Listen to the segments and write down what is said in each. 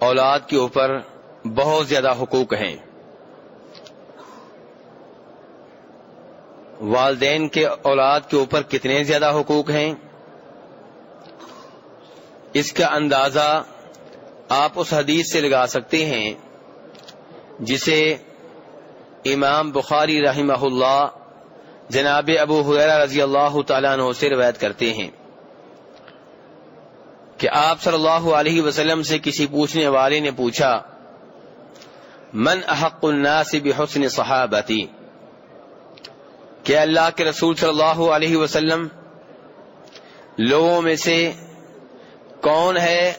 اولاد کے اوپر بہت زیادہ حقوق ہیں۔ والدین کے اولاد کے اوپر کتنے زیادہ حقوق ہیں؟ اس کا اندازہ آپ اس حدیث سے لگا سکتے ہیں جسے امام بخاری رحمہ اللہ جناب ابو حیرہ رضی اللہ تعالیٰ عنہ سے روایت کرتے ہیں۔ کہ آپ صلی اللہ علیہ وسلم سے کسی پوچھنے والے نے پوچھا، من احق الناس بحسن صحابتی؟ کہ اللہ کے رسول صلی اللہ علیہ وسلم، لوگوں میں سے کون ہے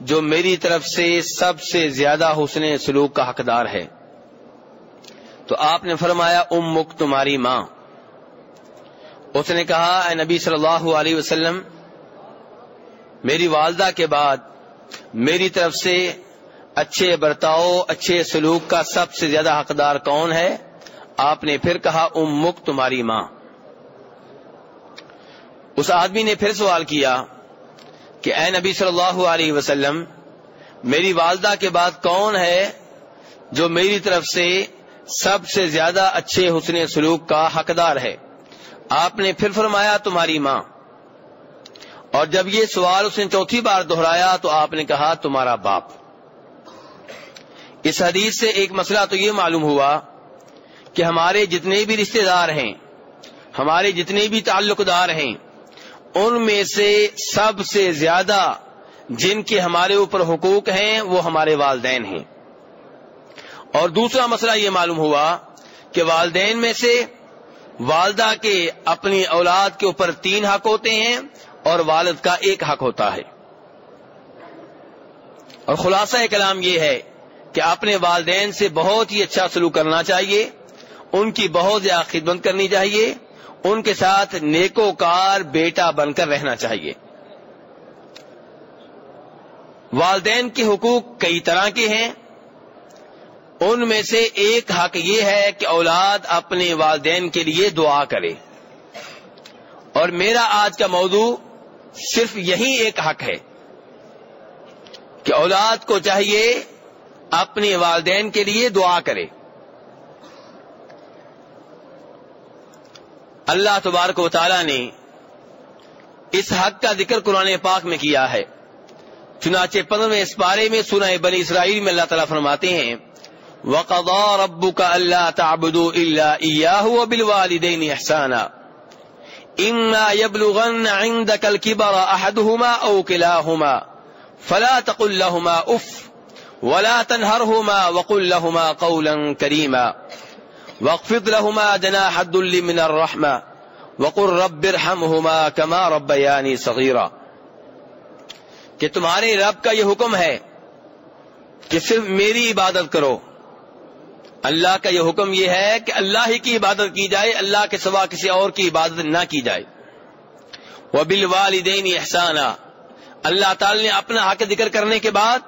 جو میری طرف سے سب سے زیادہ حسن سلوک کا حقدار ہے؟ تو آپ نے فرمایا، امک تمہاری ماں اس نے کہا، اے نبی صلی اللہ علیہ وسلم میری والدہ کے بعد میری طرف سے اچھے برتاؤ، اچھے سلوک کا سب سے زیادہ حقدار کون ہے؟ آپ نے پھر کہا امک تمہاری ماں۔ اس آدمی نے پھر سوال کیا کہ اے نبی صلی اللہ علیہ وسلم، میری والدہ کے بعد کون ہے جو میری طرف سے سب سے زیادہ اچھے حسن سلوک کا حقدار ہے؟ آپ نے پھر فرمایا، تمہاری ماں۔ اور جب یہ سوال اس نے چوتھی بار دہرایا تو آپ نے کہا تمہارا باپ۔ اس حدیث سے ایک مسئلہ تو یہ معلوم ہوا کہ ہمارے جتنے بھی رشتہ دار ہیں، ہمارے جتنے بھی تعلق دار ہیں، ان میں سے سب سے زیادہ جن کے ہمارے اوپر حقوق ہیں، وہ ہمارے والدین ہیں۔ اور دوسرا مسئلہ یہ معلوم ہوا کہ والدین میں سے والدہ کے اپنی اولاد کے اوپر تین حق ہوتے ہیں اور والد کا ایک حق ہوتا ہے۔ اور خلاصہ کلام یہ ہے کہ اپنے والدین سے بہت ہی اچھا سلوک کرنا چاہیے، ان کی بہت زیادہ خدمت کرنی چاہیے، ان کے ساتھ نیکو کار بیٹا بن کر رہنا چاہیے۔ والدین کے حقوق کئی طرح کے ہیں۔ ان میں سے ایک حق یہ ہے کہ اولاد اپنے والدین کے لیے دعا کرے۔ اور میرا آج کا موضوع صرف یہی ایک حق ہے کہ اولاد کو چاہیے اپنے والدین کے لیے دعا کرے۔ اللہ تبارک و تعالی نے اس حق کا ذکر قرآن پاک میں کیا ہے۔ چنانچہ پندرہ اس بارے میں سنا بنی اسرائیل میں اللہ تعالیٰ فرماتے ہیں وقضا ربك الا تعبدوا الا اياه وبالوالدين احسانا اما يبلغن عندك الكبر احدهما او كلاهما فلا تقل لهما اف ولا تنهرهما وقل لهما قولا كريما واخفض لهما جناح الذل من الرحمه وقل رب ارحمهما كما ربياني صغيرا کہ تمہارے رب کا یہ حکم ہے کہ صرف میری عبادت کرو اللہ کا یہ حکم یہ ہے کہ اللہ ہی کی عبادت کی جائے، اللہ کے سوا کسی اور کی عبادت نہ کی جائے۔ وہ بل والدین احسانہ اللہ تعالی نے اپنا حق ذکر کرنے کے بعد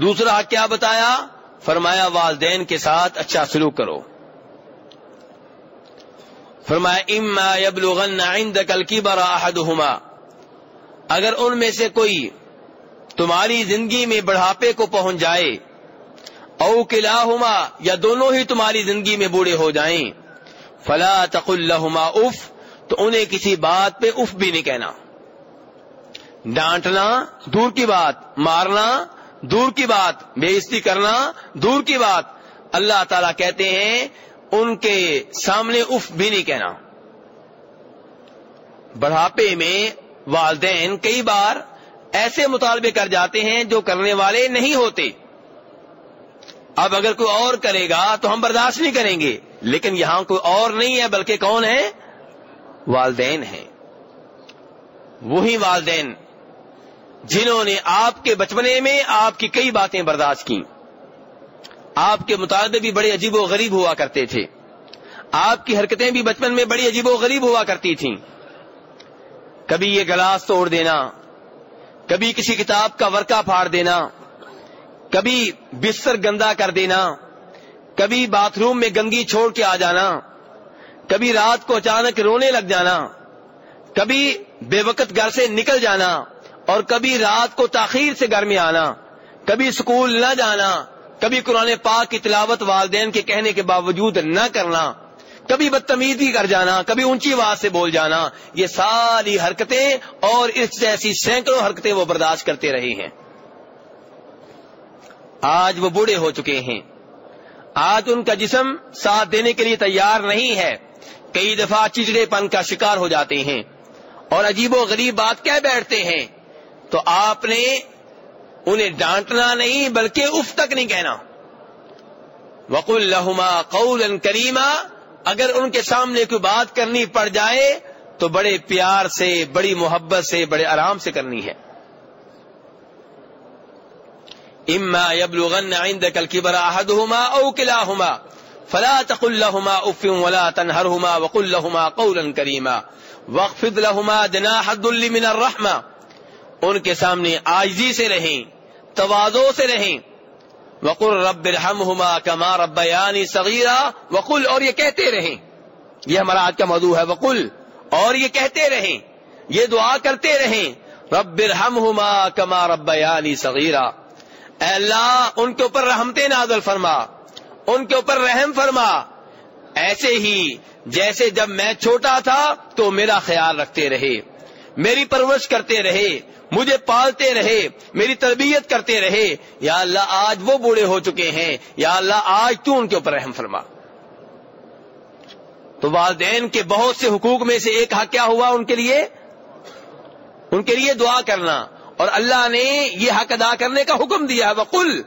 دوسرا حق کیا بتایا؟ فرمایا، والدین کے ساتھ اچھا سلوک کرو۔ فرمایا، اما یبلغن عندك الكبر احدهما اگر ان میں سے کوئی تمہاری زندگی میں بڑھاپے کو پہنچ جائے او کلاہما، یا دونوں ہی تمہاری زندگی میں بوڑھے ہو جائیں۔ فلا تقل لهما اف، تو انہیں کسی بات پہ اف بھی نہیں کہنا۔ ڈانٹنا، دور کی بات۔ مارنا، دور کی بات۔ بے کرنا، دور کی بات۔ اللہ تعالی کہتے ہیں، ان کے سامنے اف بھی نہیں کہنا۔ بڑھاپے میں والدین کئی بار ایسے مطالبے کر جاتے ہیں جو کرنے والے نہیں ہوتے۔ اب اگر کوئی اور کرے گا تو ہم برداشت نہیں کریں گے۔ لیکن یہاں کوئی اور نہیں ہے بلکہ کون ہے؟ والدین ہیں۔ وہی والدین جنہوں نے آپ کے بچپنے میں آپ کی کئی باتیں برداشت کی آپ کے مطالبے بھی بڑے عجیب و غریب ہوا کرتے تھے۔ آپ کی حرکتیں بھی بچپن میں بڑی عجیب و غریب ہوا کرتی تھیں۔ کبھی یہ گلاس توڑ دینا، کبھی کسی کتاب کا ورکا پھاڑ دینا کبھی بستر گندا کر دینا، کبھی باتھ روم میں گنگی چھوڑ کے آ جانا، کبھی رات کو اچانک رونے لگ جانا، کبھی بے وقت گھر سے نکل جانا اور کبھی رات کو تاخیر سے گھر میں آنا، کبھی اسکول نہ جانا، کبھی قرآن پاک کی تلاوت والدین کے کہنے کے باوجود نہ کرنا، کبھی بدتمیزی کر جانا، کبھی اونچی آواز سے بول جانا، یہ ساری حرکتیں اور اس جیسی سینکڑوں حرکتیں وہ برداشت کرتے رہے ہیں۔ آج وہ بوڑھے ہو چکے ہیں۔ آج ان کا جسم ساتھ دینے کے لیے تیار نہیں ہے۔ کئی دفعہ چچڑے پن کا شکار ہو جاتے ہیں۔ اور عجیب و غریب بات کہہ بیٹھتے ہیں۔ تو آپ نے انہیں ڈانٹنا نہیں بلکہ اف تک نہیں کہنا۔ وقل لہما قول کریما اگر ان کے سامنے کوئی بات کرنی پڑ جائے تو بڑے پیار سے، بڑی محبت سے، بڑے آرام سے کرنی ہے۔ اما يبلغن عندك الكبر احدهما او كلاهما. فلا تقل لهما اف ولا تنهرهما وقل لهما قولا كريما. واخفض لهما جناح الذل من الرحمه ان کے سامنے عاجزی سے رہیں توازو سے رہیں. وقل رب الحمهما كما ربياني صغيرا. وقل اور یہ کہتے رہیں. یہ ہمارا آج کا موضوع ہے، وقل اور یہ کہتے رہیں. یہ دعا کرتے رہیں. رب الحمهما كما ربياني صغيرا. اے اللہ، ان کے اوپر رحمتے نازل فرما، ان کے اوپر رحم فرما۔ ایسے ہی جیسے جب میں چھوٹا تھا تو میرا خیال رکھتے رہے، میری پرورش کرتے رہے، مجھے پالتے رہے، میری تربیت کرتے رہے۔ یا اللہ، آج وہ بوڑھے ہو چکے ہیں۔ یا اللہ، آج تو ان کے اوپر رحم فرما۔ تو والدین کے بہت سے حقوق میں سے ایک حق کیا ہوا ان کے لیے؟ ان کے لیے دعا کرنا۔ اور اللہ نے یہ حق ادا کرنے کا حکم دیا وقل،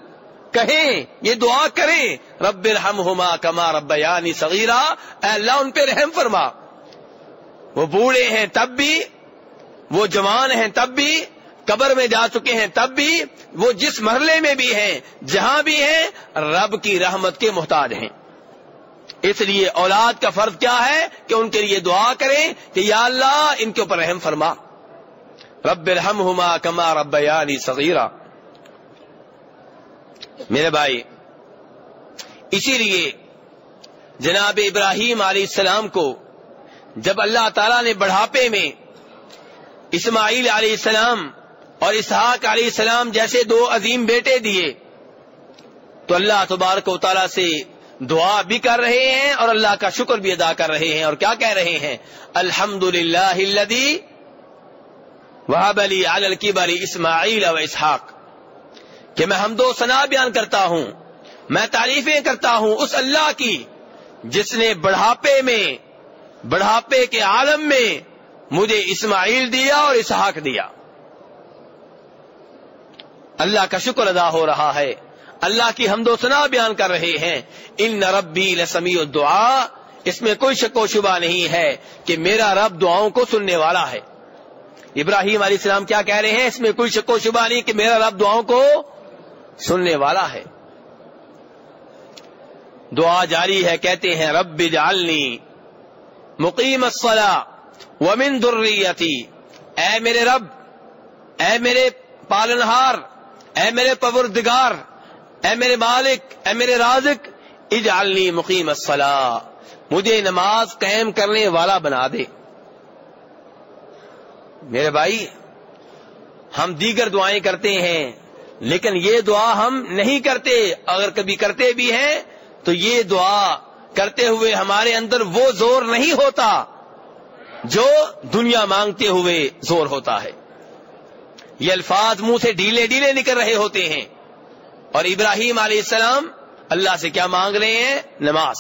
کہیں، یہ دعا کریں۔ رب الحم ہوما کما رب یعنی صغیرہ اے اللہ، ان پہ رحم فرما۔ وہ بوڑھے ہیں تب بھی، وہ جوان ہیں تب بھی، قبر میں جا چکے ہیں تب بھی، وہ جس مرحلے میں بھی ہیں، جہاں بھی ہیں، رب کی رحمت کے محتاج ہیں۔ اس لیے اولاد کا فرض کیا ہے کہ ان کے لیے دعا کریں کہ یا اللہ، ان کے اوپر رحم فرما۔ رب الحمہما کما رب یعنی صغیرہ میرے بھائی، اسی لیے جناب ابراہیم علیہ السلام کو جب اللہ تعالی نے بڑھاپے میں اسماعیل علیہ السلام اور اسحاق علیہ السلام جیسے دو عظیم بیٹے دیے، تو اللہ تبارک و تعالیٰ سے دعا بھی کر رہے ہیں اور اللہ کا شکر بھی ادا کر رہے ہیں۔ اور کیا کہہ رہے ہیں؟ الحمد للہ وہاب علی علی کی اسماعیل و اسحاق کہ میں حمد و ثنا بیان کرتا ہوں، میں تعریفیں کرتا ہوں اس اللہ کی، جس نے بڑھاپے میں، بڑھاپے کے عالم میں مجھے اسماعیل دیا اور اسحاق دیا۔ اللہ کا شکر ادا ہو رہا ہے۔ اللہ کی حمد و ثنا بیان کر رہے ہیں۔ ان ربی لسمی دعا اس میں کوئی شک و شبہ نہیں ہے کہ میرا رب دعاؤں کو سننے والا ہے۔ ابراہیم علیہ السلام کیا کہہ رہے ہیں؟ اس میں کوئی شک و شبہ نہیں کہ میرا رب دعاؤں کو سننے والا ہے۔ دعا جاری ہے، کہتے ہیں، رب جالنی مقیم ومن ذریتی۔ اے میرے رب، اے میرے پالنہار، اے میرے پوردگار اے میرے مالک، اے میرے رازق، اجعلنی مقیم الصلاح مجھے نماز قائم کرنے والا بنا دے۔ میرے بھائی، ہم دیگر دعائیں کرتے ہیں، لیکن یہ دعا ہم نہیں کرتے۔ اگر کبھی کرتے بھی ہیں، تو یہ دعا کرتے ہوئے ہمارے اندر وہ زور نہیں ہوتا جو دنیا مانگتے ہوئے زور ہوتا ہے۔ یہ الفاظ منہ سے ڈھیلے ڈھیلے نکل رہے ہوتے ہیں۔ اور ابراہیم علیہ السلام اللہ سے کیا مانگ رہے ہیں؟ نماز۔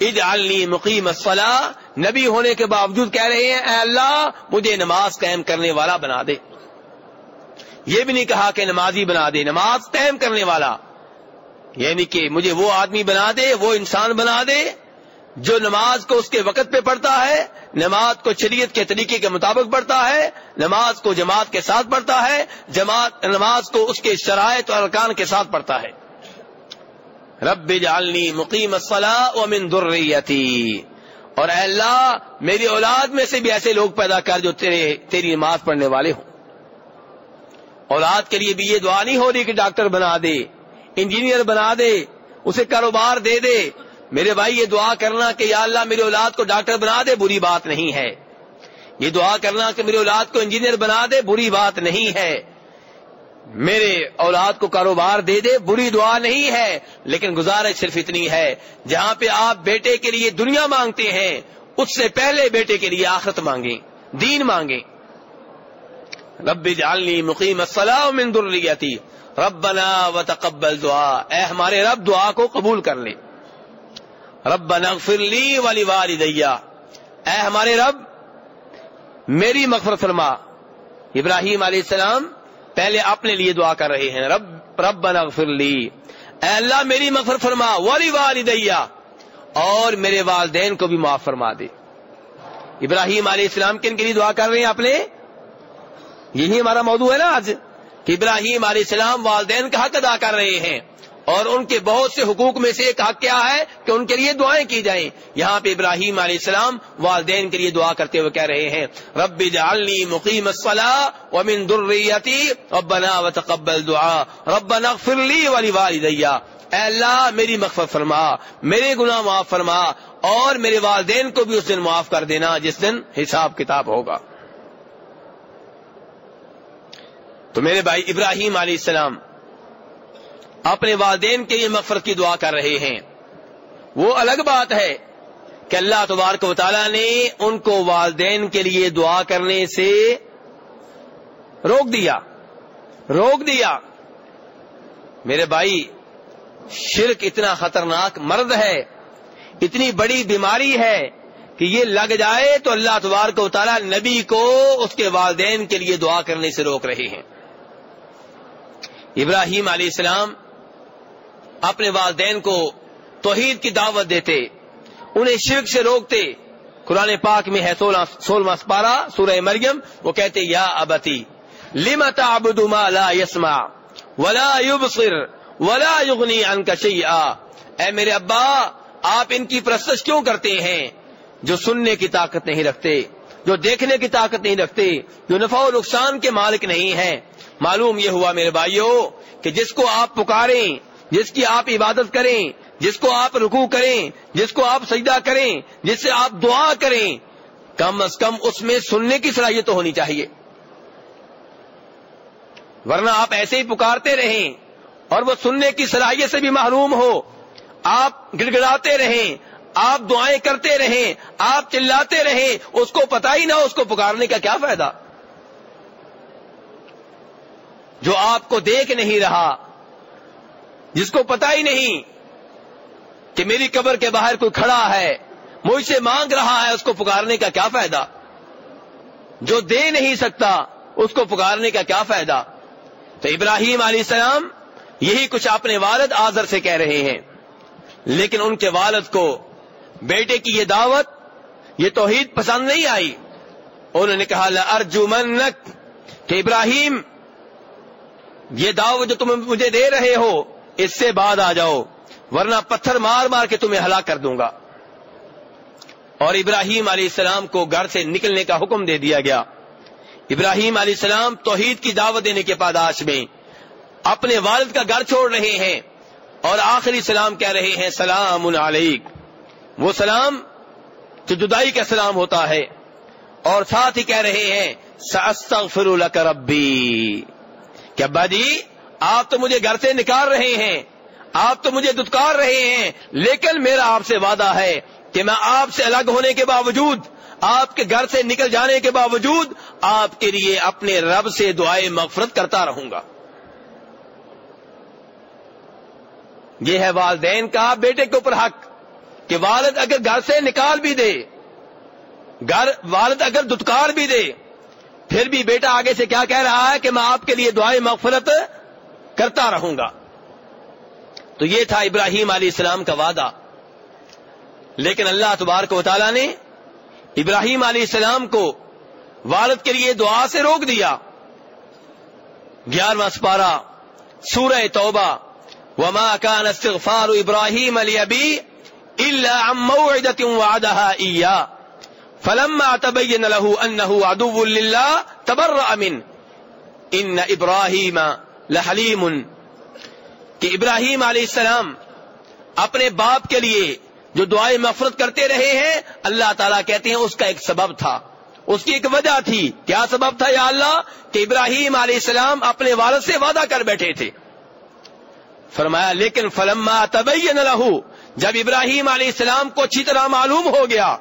اجعلنی مقیم الصلاح نبی ہونے کے باوجود کہہ رہے ہیں، اے اللہ، مجھے نماز قائم کرنے والا بنا دے۔ یہ بھی نہیں کہا کہ نمازی بنا دے، نماز قائم کرنے والا۔ یعنی کہ مجھے وہ آدمی بنا دے، وہ انسان بنا دے جو نماز کو اس کے وقت پہ پڑھتا ہے، نماز کو شریعت کے طریقے کے مطابق پڑھتا ہے، نماز کو جماعت کے ساتھ پڑھتا ہے، جماعت، نماز کو اس کے شرائط اور ارکان کے ساتھ پڑھتا ہے۔ رب جالنی مقیم الصلاح ومن ذریتی۔ اور اے اللہ، میری اولاد میں سے بھی ایسے لوگ پیدا کر جو تیرے، تیری نماز پڑھنے والے ہوں۔ اولاد کے لیے بھی یہ دعا نہیں ہو رہی کہ ڈاکٹر بنا دے، انجینئر بنا دے، اسے کاروبار دے دے۔ میرے بھائی، یہ دعا کرنا کہ یا اللہ، میری اولاد کو ڈاکٹر بنا دے، بری بات نہیں ہے۔ یہ دعا کرنا کہ میری اولاد کو انجینئر بنا دے، بری بات نہیں ہے۔ میرے اولاد کو کاروبار دے دے، بری دعا نہیں ہے، لیکن گزارش صرف اتنی ہے، جہاں پہ آپ بیٹے کے لیے دنیا مانگتے ہیں، اس سے پہلے بیٹے کے لیے آخرت مانگیں، دین مانگیں۔ رب جعلنی مقیم الصلاح من ذریتی، ربنا وتقبل دعا۔ اے ہمارے رب، دعا کو قبول کر لے۔ ربنا اغفر لی ولی والدیا اے ہمارے رب، میری مغفرت فرما۔ ابراہیم علیہ السلام پہلے اپنے لیے دعا کر رہے ہیں۔ رب رب لی۔ اے اللہ میری مغفر فرما، ولی والدیا اور میرے والدین کو بھی معاف فرما دے۔ ابراہیم علیہ السلام کن کے لیے دعا کر رہے ہیں اپنے؟ یہی ہمارا موضوع ہے نا آج۔ کہ ابراہیم علیہ السلام والدین کا حق ادا کر رہے ہیں۔ اور ان کے بہت سے حقوق میں سے ایک حق کیا ہے کہ ان کے لیے دعائیں کی جائیں۔ یہاں پہ ابراہیم علیہ السلام والدین کے لیے دعا کرتے ہوئے کہہ رہے ہیں، رب جعلنی مقیم الصلاة ومن ذریتی ربنا وتقبل دعا، ربنا اغفر لی ولی والدیا اے اللہ، میری مغفرت فرما، میرے گناہ معاف فرما، اور میرے والدین کو بھی اس دن معاف کر دینا جس دن حساب کتاب ہوگا۔ تو میرے بھائی، ابراہیم علیہ السلام اپنے والدین کے لیے مغفرت کی دعا کر رہے ہیں۔ وہ الگ بات ہے کہ اللہ تبارک و تعالیٰ نے ان کو والدین کے لیے دعا کرنے سے روک دیا۔ روک دیا۔ میرے بھائی، شرک اتنا خطرناک مرد ہے، اتنی بڑی بیماری ہے کہ یہ لگ جائے تو اللہ تبارک و تعالیٰ نبی کو اس کے والدین کے لیے دعا کرنے سے روک رہے ہیں۔ ابراہیم علیہ السلام اپنے والدین کو توحید کی دعوت دیتے، انہیں شرک سے روکتے۔ قرآن پاک میں ہے سولہ سولہ سورہ مریم، وہ کہتے، یا ابتی، لم تعبد ما لا يسمع ولا يبصر ولا يغني عنك شيئا اے میرے ابا، آپ ان کی پرستش کیوں کرتے ہیں؟ جو سننے کی طاقت نہیں رکھتے، جو دیکھنے کی طاقت نہیں رکھتے، جو نفع و نقصان کے مالک نہیں ہیں۔ معلوم یہ ہوا میرے بھائیوں کہ جس کو آپ پکاریں جس کی آپ عبادت کریں، جس کو آپ رکو کریں، جس کو آپ سجدہ کریں، جس سے آپ دعا کریں، کم از کم اس میں سننے کی صلاحیت تو ہونی چاہیے۔ ورنہ آپ ایسے ہی پکارتے رہیں اور وہ سننے کی صلاحیت سے بھی محروم ہو۔ آپ گڑگڑاتے رہیں، آپ دعائیں کرتے رہیں، آپ چلاتے رہیں، اس کو پتا ہی نہ اس کو پکارنے کا کیا فائدہ۔ جو آپ کو دیکھ نہیں رہا جس کو پتا ہی نہیں کہ میری قبر کے باہر کوئی کھڑا ہے، مجھ سے مانگ رہا ہے، اس کو پکارنے کا کیا فائدہ؟ جو دے نہیں سکتا، اس کو پکارنے کا کیا فائدہ؟ تو ابراہیم علیہ السلام یہی کچھ اپنے والد آزر سے کہہ رہے ہیں۔ لیکن ان کے والد کو، بیٹے کی یہ دعوت، یہ توحید پسند نہیں آئی۔ انہوں نے کہا ارجمنک کہ ابراہیم، یہ دعوت جو تم مجھے دے رہے ہو اس سے بعد آ جاؤ، ورنہ پتھر مار مار کے تمہیں ہلاک کر دوں گا۔ اور ابراہیم علیہ السلام کو گھر سے نکلنے کا حکم دے دیا گیا۔ ابراہیم علیہ السلام توحید کی دعوت دینے کے پاداش میں اپنے والد کا گھر چھوڑ رہے ہیں اور آخری سلام کہہ رہے ہیں، سلام علیک۔ وہ سلام جو جدائی کا سلام ہوتا ہے۔ اور ساتھ ہی کہہ رہے ہیں سستغفر لک ربی۔ کہ ابا جی آپ تو مجھے گھر سے نکال رہے ہیں، آپ تو مجھے دتکار رہے ہیں، لیکن میرا آپ سے وعدہ ہے کہ میں آپ سے الگ ہونے کے باوجود، آپ کے گھر سے نکل جانے کے باوجود، آپ کے لیے اپنے رب سے دعائیں مغفرت کرتا رہوں گا۔ یہ ہے والدین کا بیٹے کے اوپر حق کہ والد اگر گھر سے نکال بھی دے، گھر والد اگر دتکار بھی دے، پھر بھی بیٹا آگے سے کیا کہہ رہا ہے کہ میں آپ کے لیے دعائیں مغفرت کرتا رہوں گا۔ تو یہ تھا ابراہیم علیہ السلام کا وعدہ۔ لیکن اللہ تبارک و تعالیٰ نے ابراہیم علیہ السلام کو والد کے لیے دعا سے روک دیا۔ گیارہواں سپارہ، سورہ توبہ۔ وما كان استغفار ابراہیم علی ابی اللہ موعدة وعدها اياه فلما تبين له انه عدو لله تبرأ من ان ابراہیم لحلیم، کہ ابراہیم علیہ السلام اپنے باپ کے لیے جو دعائیں مفرت کرتے رہے ہیں، اللہ تعالیٰ کہتے ہیں اس کا ایک سبب تھا۔ اس کی ایک وجہ تھی۔ کیا سبب تھا یا اللہ؟ کہ ابراہیم علیہ السلام اپنے والد سے وعدہ کر بیٹھے تھے۔ فرمایا، لیکن فلما تبین لہو، جب ابراہیم علیہ السلام کو اچھی طرح معلوم ہو گیا،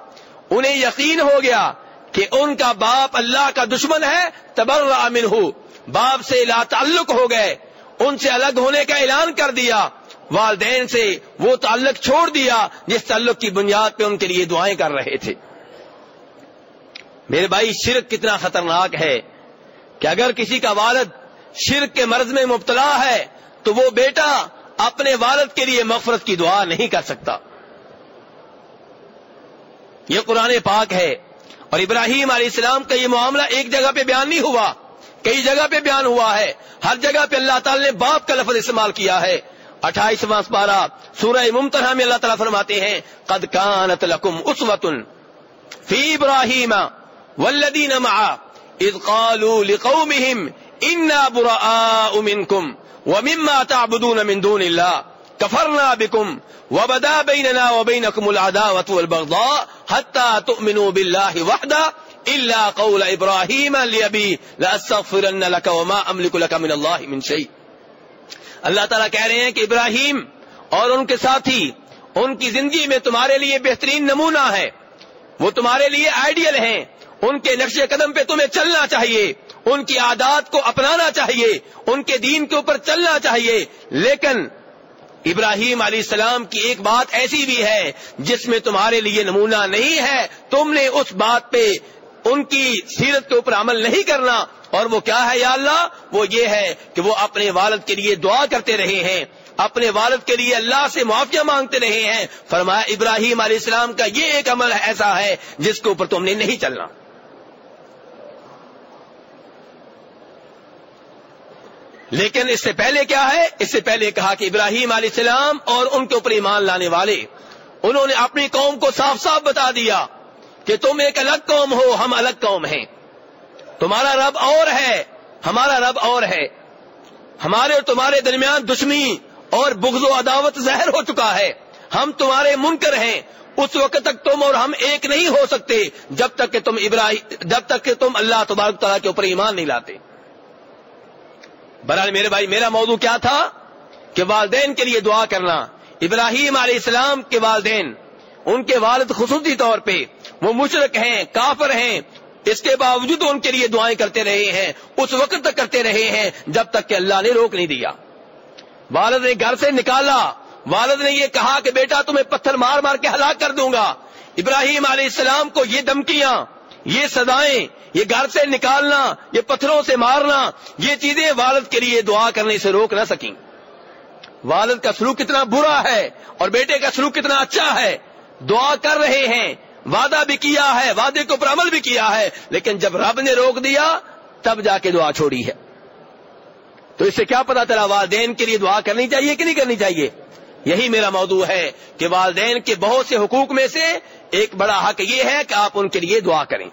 انہیں یقین ہو گیا کہ ان کا باپ اللہ کا دشمن ہے تبر امن ہو باپ سے لا تعلق ہو گئے، ان سے الگ ہونے کا اعلان کر دیا، والدین سے وہ تعلق چھوڑ دیا، جس تعلق کی بنیاد پہ ان کے لیے دعائیں کر رہے تھے۔ میرے بھائی، شرک کتنا خطرناک ہے کہ اگر کسی کا والد شرک کے مرض میں مبتلا ہے، تو وہ بیٹا اپنے والد کے لیے مغفرت کی دعا نہیں کر سکتا۔ یہ قرآن پاک ہے اور ابراہیم علیہ السلام کا یہ معاملہ ایک جگہ پہ بیان نہیں ہوا۔ کئی جگہ پہ بیان ہوا ہے۔ ہر جگہ پہ اللہ تعالی نے باپ کا لفظ استعمال کیا ہے۔ اٹھائیسواں پارہ سورہ ممتنہ میں اللہ تعالیٰ فرماتے ہیں، قد کانت لکم اسوت فی ابراہیم والذین معا اذ قالوا لقومهم انا براء منکم ومما تعبدون من دون اللہ، کفرنا بكم وبدا بيننا وبينكم العداوة والبغضاء حتى تؤمنوا بالله وحده إلا قول إبراهيم لأبي لأستغفرن لك وما أملك لك من الله من شيء. اللہ تعالیٰ کہہ رہے ہیں کہ ابراہیم اور ان کے ساتھی، ان کی زندگی میں تمہارے لیے بہترین نمونہ ہے۔ وہ تمہارے لیے آئیڈیل ہیں۔ ان کے نقش قدم پہ تمہیں چلنا چاہیے۔ ان کی عادات کو اپنانا چاہیے۔ ان کے دین کے اوپر چلنا چاہیے۔ لیکن ابراہیم علیہ السلام کی ایک بات ایسی بھی ہے، جس میں تمہارے لیے نمونہ نہیں ہے۔ تم نے اس بات پہ ان کی سیرت کے اوپر عمل نہیں کرنا اور وہ کیا ہے یا اللہ؟ وہ یہ ہے کہ وہ اپنے والد کے لیے دعا کرتے رہے ہیں، اپنے والد کے لیے اللہ سے معافیا مانگتے رہے ہیں۔ فرمایا، ابراہیم علیہ السلام کا یہ ایک عمل ایسا ہے جس کے اوپر تم نے نہیں چلنا۔ لیکن اس سے پہلے کیا ہے؟ اس سے پہلے کہا کہ ابراہیم علیہ السلام اور ان کے اوپر ایمان لانے والے، انہوں نے اپنی قوم کو صاف صاف بتا دیا۔ کہ تم ایک الگ قوم ہو، ہم الگ قوم ہیں۔ تمہارا رب اور ہے، ہمارا رب اور ہے۔ ہمارے اور تمہارے درمیان دشمنی اور بغض و عداوت زہر ہو چکا ہے۔ ہم تمہارے منکر ہیں۔ اس وقت تک تم اور ہم ایک نہیں ہو سکتے، جب تک کہ تم ابراہیم جب تک کہ تم اللہ تبارک تعالیٰ کے اوپر ایمان نہیں لاتے۔ برحال میرے بھائی، میرا موضوع کیا تھا؟ کہ والدین کے لیے دعا کرنا۔ ابراہیم علیہ السلام کے والدین، ان کے والد خصوصی طور پہ وہ مشرق ہیں، کافر ہیں، اس کے باوجود ان کے لیے دعائیں کرتے رہے ہیں، اس وقت تک کرتے رہے ہیں جب تک کہ اللہ نے روک نہیں دیا۔ والد نے گھر سے نکالا، والد نے یہ کہا کہ بیٹا تمہیں پتھر مار مار کے ہلاک کر دوں گا۔ ابراہیم علیہ السلام کو یہ دمکیاں یہ سدائیں یہ گھر سے نکالنا، یہ پتھروں سے مارنا، یہ چیزیں والد کے لیے دعا کرنے سے روک نہ سکیں۔ والد کا سلوک کتنا برا ہے اور بیٹے کا سلوک کتنا اچھا ہے۔ دعا کر رہے ہیں وعدہ بھی کیا ہے، وعدے کو پر عمل بھی کیا ہے، لیکن جب رب نے روک دیا، تب جا کے دعا چھوڑی ہے۔ تو اس سے کیا پتا چلا، والدین کے لیے دعا کرنی چاہیے کہ نہیں کرنی چاہیے؟ یہی میرا موضوع ہے کہ والدین کے بہت سے حقوق میں سے ایک بڑا حق یہ ہے کہ آپ ان کے لیے دعا کریں۔